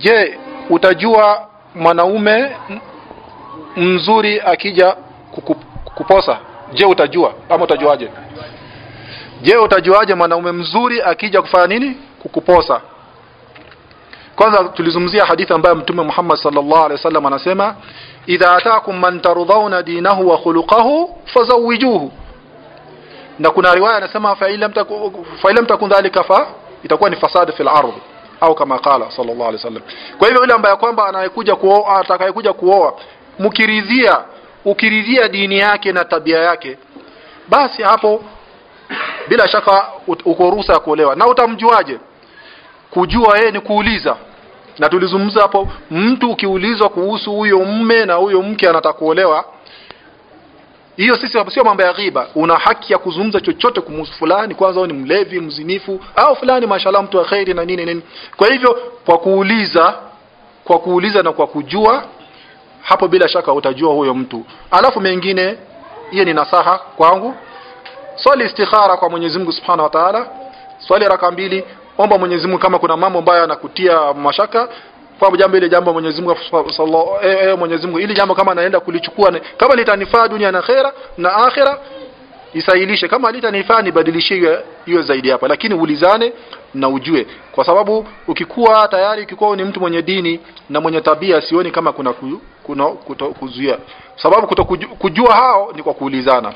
je utajua mwanaume mzuri akija kukuposa? kuposa je utajua? Ama utajuaje? Je utajuaje mwanaume mzuri akija kufanya nini? Kukuposa. Kwanza tulizungumzia hadithi ambayo mtume Muhammad sallallahu alaihi wasallam anasema idha ataakum man tarudhauna dinahu wa khuluquhu fazawijuhu na kuna riwaya anasema fa ilam takun dhalika fa itakuwa ni fasad fil ardh au kama kala sallallahu alaihi wasallam kwa hivyo yule ambaye kwamba anayekuja kuoa atakayekuja kuoa mkiridhia ukiridhia dini yake na tabia yake basi hapo bila shaka uko ruhusa ya kuolewa. Na utamjuaje? Kujua yeye ni kuuliza. Na tulizungumza hapo mtu ukiulizwa kuhusu huyo mme na huyo mke anataka kuolewa hiyo sisi sio mambo ya ghiba una haki ya kuzungumza chochote kumhusu fulani kwanza ni mlevi mzinifu au fulani mashallah mtu wa khairi na nini nini. Kwa hivyo kwa kuuliza kwa kuuliza na kwa kujua hapo bila shaka utajua huyo mtu. Alafu mengine hiyo ni nasaha kwangu. Swali istikhara kwa Mwenyezi Mungu Subhanahu wa Ta'ala. Swali raka mbili omba Mwenyezi Mungu kama kuna mambo ambayo yanakutia mashaka kwa jambo ile jambo Mwenyezi Mungu sallallahu eh, eh, Mwenyezi Mungu ili jambo kama naenda kulichukua kama litanifaa dunia na akhera na akhera isailishe kama litanifaa nibadilishie hiyo zaidi hapa. Lakini ulizane na ujue. Kwa sababu ukikuwa tayari ukikuwa ni mtu mwenye dini na mwenye tabia sioni kama kuna ku, kuna kuto, kuzuia. Sababu kuto kujua hao ni kwa kuulizana